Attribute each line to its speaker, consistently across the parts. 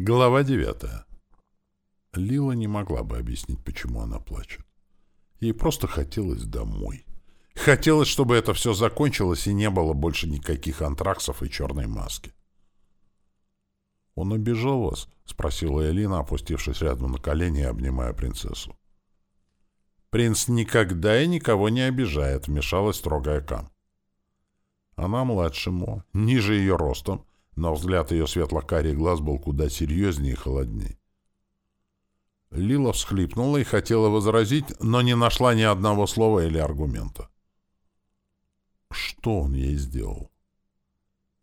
Speaker 1: Глава девятая. Лила не могла бы объяснить, почему она плачет. Ей просто хотелось домой. Хотелось, чтобы это все закончилось и не было больше никаких антраксов и черной маски. «Он обижал вас?» — спросила Элина, опустившись рядом на колени и обнимая принцессу. «Принц никогда и никого не обижает», — вмешалась строгая Кам. Она младше Мо, ниже ее ростом, но взгляд ее светло-карий глаз был куда серьезнее и холодней. Лила всхлипнула и хотела возразить, но не нашла ни одного слова или аргумента. Что он ей сделал?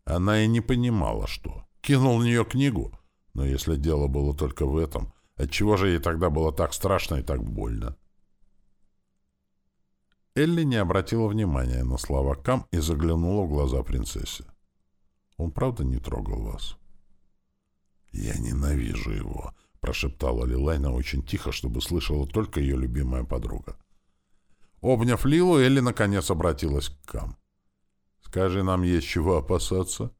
Speaker 1: Она и не понимала, что. Кинул в нее книгу, но если дело было только в этом, отчего же ей тогда было так страшно и так больно? Элли не обратила внимания на слова Кам и заглянула в глаза принцессе. Он правда не трогал вас? Я ненавижу его, прошептала Лилайна очень тихо, чтобы слышала только ее любимая подруга. Обняв Лилу, Элли наконец обратилась к Кам. «Скажи, нам есть чего опасаться?»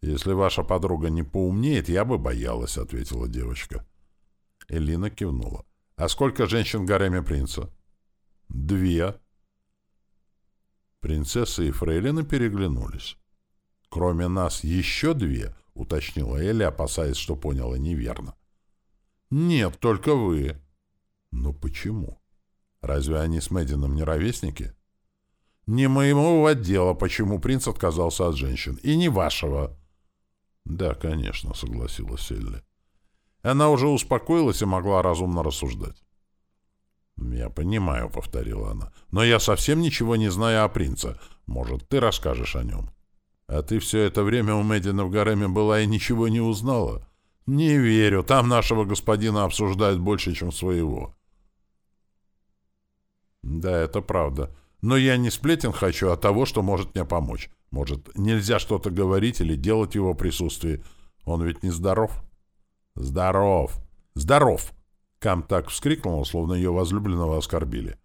Speaker 1: «Если ваша подруга не поумнеет, я бы боялась», — ответила девочка. Элина кивнула. «А сколько женщин в гареме принца?» «Две». Принцесса и фрейлины переглянулись. «Кроме нас еще две?» — уточнила Элли, опасаясь, что поняла неверно. «Нет, только вы». «Но почему? Разве они с Мэддином не ровесники?» «Не моего отдела, почему принц отказался от женщин, и не вашего». «Да, конечно», — согласилась Элли. Она уже успокоилась и могла разумно рассуждать. «Я понимаю», — повторила она, — «но я совсем ничего не знаю о принце. Может, ты расскажешь о нем?» А ты все это время у Мэддина в гареме была и ничего не узнала? Не верю, там нашего господина обсуждают больше, чем своего. Да, это правда. Но я не сплетен хочу, а того, что может мне помочь. Может, нельзя что-то говорить или делать в его присутствии. Он ведь не здоров. Здоров. Здоров. Кам так вскрикнула, словно ее возлюбленного оскорбили.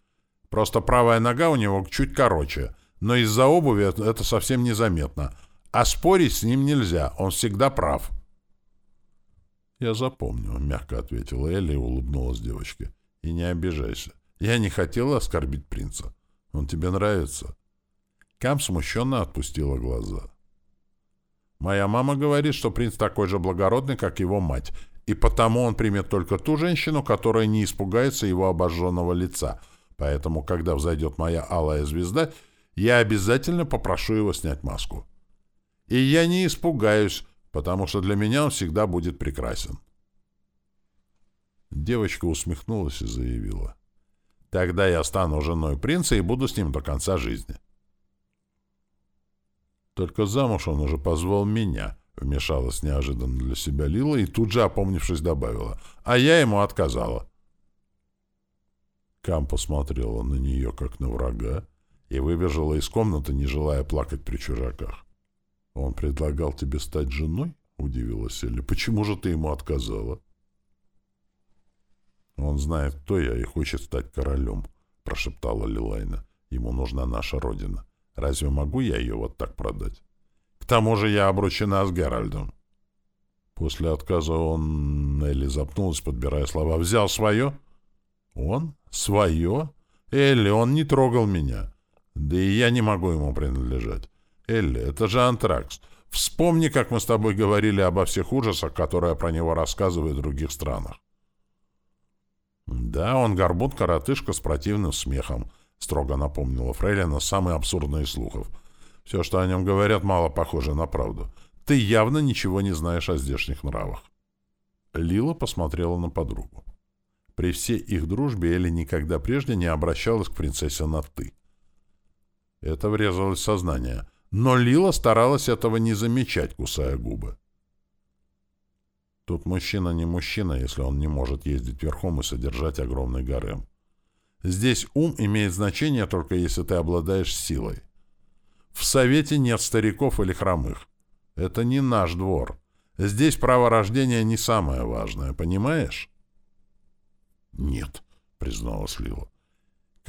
Speaker 1: Просто правая нога у него чуть короче — но из-за обуви это совсем незаметно. А спорить с ним нельзя, он всегда прав. «Я запомню», — мягко ответила Элли и улыбнулась девочке. «И не обижайся. Я не хотела оскорбить принца. Он тебе нравится?» Кам смущенно отпустила глаза. «Моя мама говорит, что принц такой же благородный, как его мать, и потому он примет только ту женщину, которая не испугается его обожженного лица. Поэтому, когда взойдет моя алая звезда, я обязательно попрошу его снять маску. И я не испугаюсь, потому что для меня он всегда будет прекрасен. Девочка усмехнулась и заявила. Тогда я стану женой принца и буду с ним до конца жизни. Только замуж он уже позвал меня, вмешалась неожиданно для себя Лила и тут же, опомнившись, добавила. А я ему отказала. Кам посмотрела на нее, как на врага, и выбежала из комнаты, не желая плакать при чужаках. «Он предлагал тебе стать женой?» — удивилась Элли. «Почему же ты ему отказала?» «Он знает, кто я, и хочет стать королем», — прошептала Лилайна. «Ему нужна наша родина. Разве могу я ее вот так продать? К тому же я обручена с Геральдом». После отказа он... Элли запнулась, подбирая слова. «Взял свое?» «Он? Свое? Элли, он не трогал меня. Да и я не могу ему принадлежать. Элли, это же антракс. Вспомни, как мы с тобой говорили обо всех ужасах, которые про него рассказывают в других странах. Да, он горбун-коротышка с противным смехом, строго напомнила Фрейлина самый абсурдный из слухов. Все, что о нем говорят, мало похоже на правду. Ты явно ничего не знаешь о здешних нравах. Лила посмотрела на подругу. При всей их дружбе Элли никогда прежде не обращалась к принцессе на «ты». Это врезалось в сознание. Но Лила старалась этого не замечать, кусая губы. Тут мужчина не мужчина, если он не может ездить верхом и содержать огромный гарем. Здесь ум имеет значение только если ты обладаешь силой. В совете нет стариков или хромых. Это не наш двор. Здесь право рождения не самое важное, понимаешь? Нет, призналась Лила.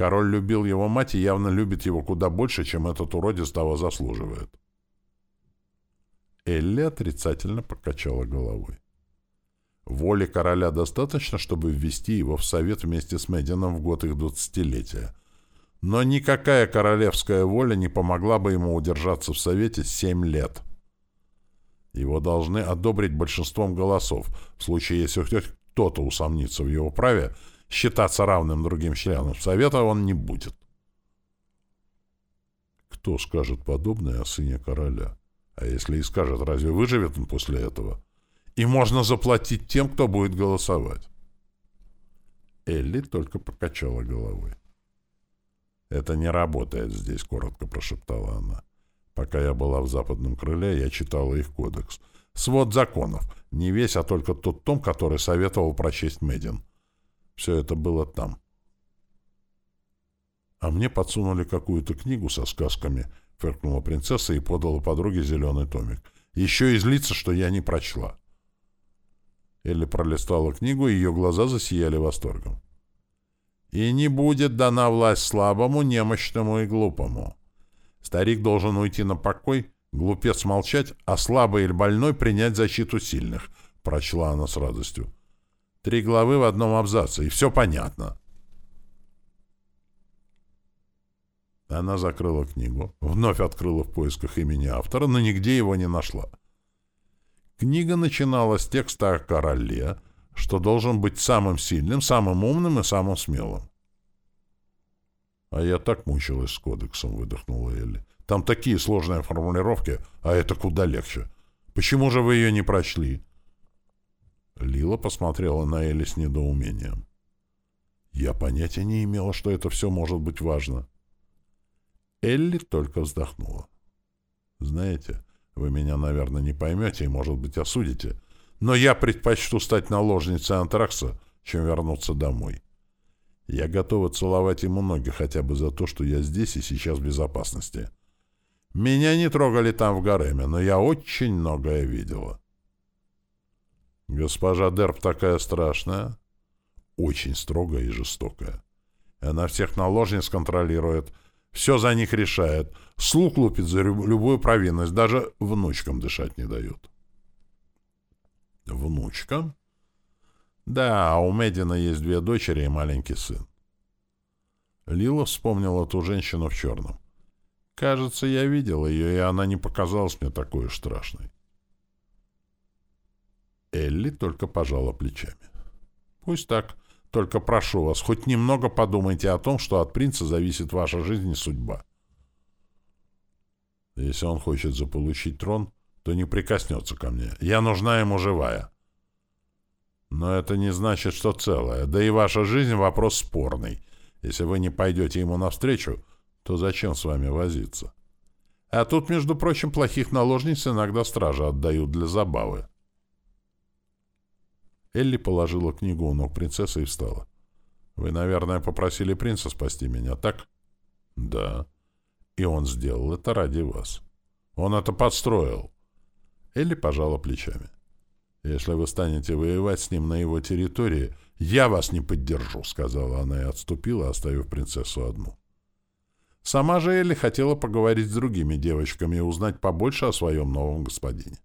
Speaker 1: Король любил его мать и явно любит его куда больше, чем этот уродец того заслуживает. Элли отрицательно покачала головой. Воли короля достаточно, чтобы ввести его в совет вместе с Медином в год их двадцатилетия. Но никакая королевская воля не помогла бы ему удержаться в совете семь лет. Его должны одобрить большинством голосов. В случае, если кто-то усомнится в его праве, считаться равным другим членам совета он не будет. Кто скажет подобное о сыне короля? А если и скажет, разве выживет он после этого? И можно заплатить тем, кто будет голосовать. Элли только покачала головой. «Это не работает здесь», — коротко прошептала она. Пока я была в западном крыле, я читала их кодекс. Свод законов. Не весь, а только тот том, который советовал прочесть Медин. Все это было там. А мне подсунули какую-то книгу со сказками, фыркнула принцесса и подала подруге зеленый томик. Еще и злится, что я не прочла. Элли пролистала книгу, и ее глаза засияли восторгом. «И не будет дана власть слабому, немощному и глупому. Старик должен уйти на покой, глупец молчать, а слабый или больной принять защиту сильных», — прочла она с радостью. «Три главы в одном абзаце, и все понятно». Она закрыла книгу, вновь открыла в поисках имени автора, но нигде его не нашла. Книга начиналась с текста о короле, что должен быть самым сильным, самым умным и самым смелым. «А я так мучилась с кодексом», — выдохнула Элли. «Там такие сложные формулировки, а это куда легче. Почему же вы ее не прочли?» Лила посмотрела на Элли с недоумением. «Я понятия не имела, что это все может быть важно». Элли только вздохнула. «Знаете, вы меня, наверное, не поймете и, может быть, осудите. Но я предпочту стать наложницей антракса, чем вернуться домой. Я готова целовать ему ноги хотя бы за то, что я здесь и сейчас в безопасности. Меня не трогали там в гареме, но я очень многое видела. Госпожа Дерб такая страшная. Очень строгая и жестокая. Она всех наложниц контролирует, все за них решает. Слух лупит за любую провинность, даже внучкам дышать не дает. Внучкам? Да, а у Медина есть две дочери и маленький сын. Лила вспомнила ту женщину в черном. Кажется, я видел ее, и она не показалась мне такой уж страшной. Элли только пожала плечами. Пусть так. Только прошу вас, хоть немного подумайте о том, что от принца зависит ваша жизнь и судьба. Если он хочет заполучить трон, то не прикоснется ко мне. Я нужна ему живая. Но это не значит, что целая. Да и ваша жизнь — вопрос спорный. Если вы не пойдете ему навстречу, то зачем с вами возиться? А тут, между прочим, плохих наложниц иногда стражи отдают для забавы. Элли положила книгу у ног принцессы и встала. «Вы, наверное, попросили принца спасти меня, так?» «Да. И он сделал это ради вас. Он это подстроил». Элли пожала плечами. «Если вы станете воевать с ним на его территории, я вас не поддержу», — сказала она и отступила, оставив принцессу одну. Сама же Элли хотела поговорить с другими девочками и узнать побольше о своем новом господине.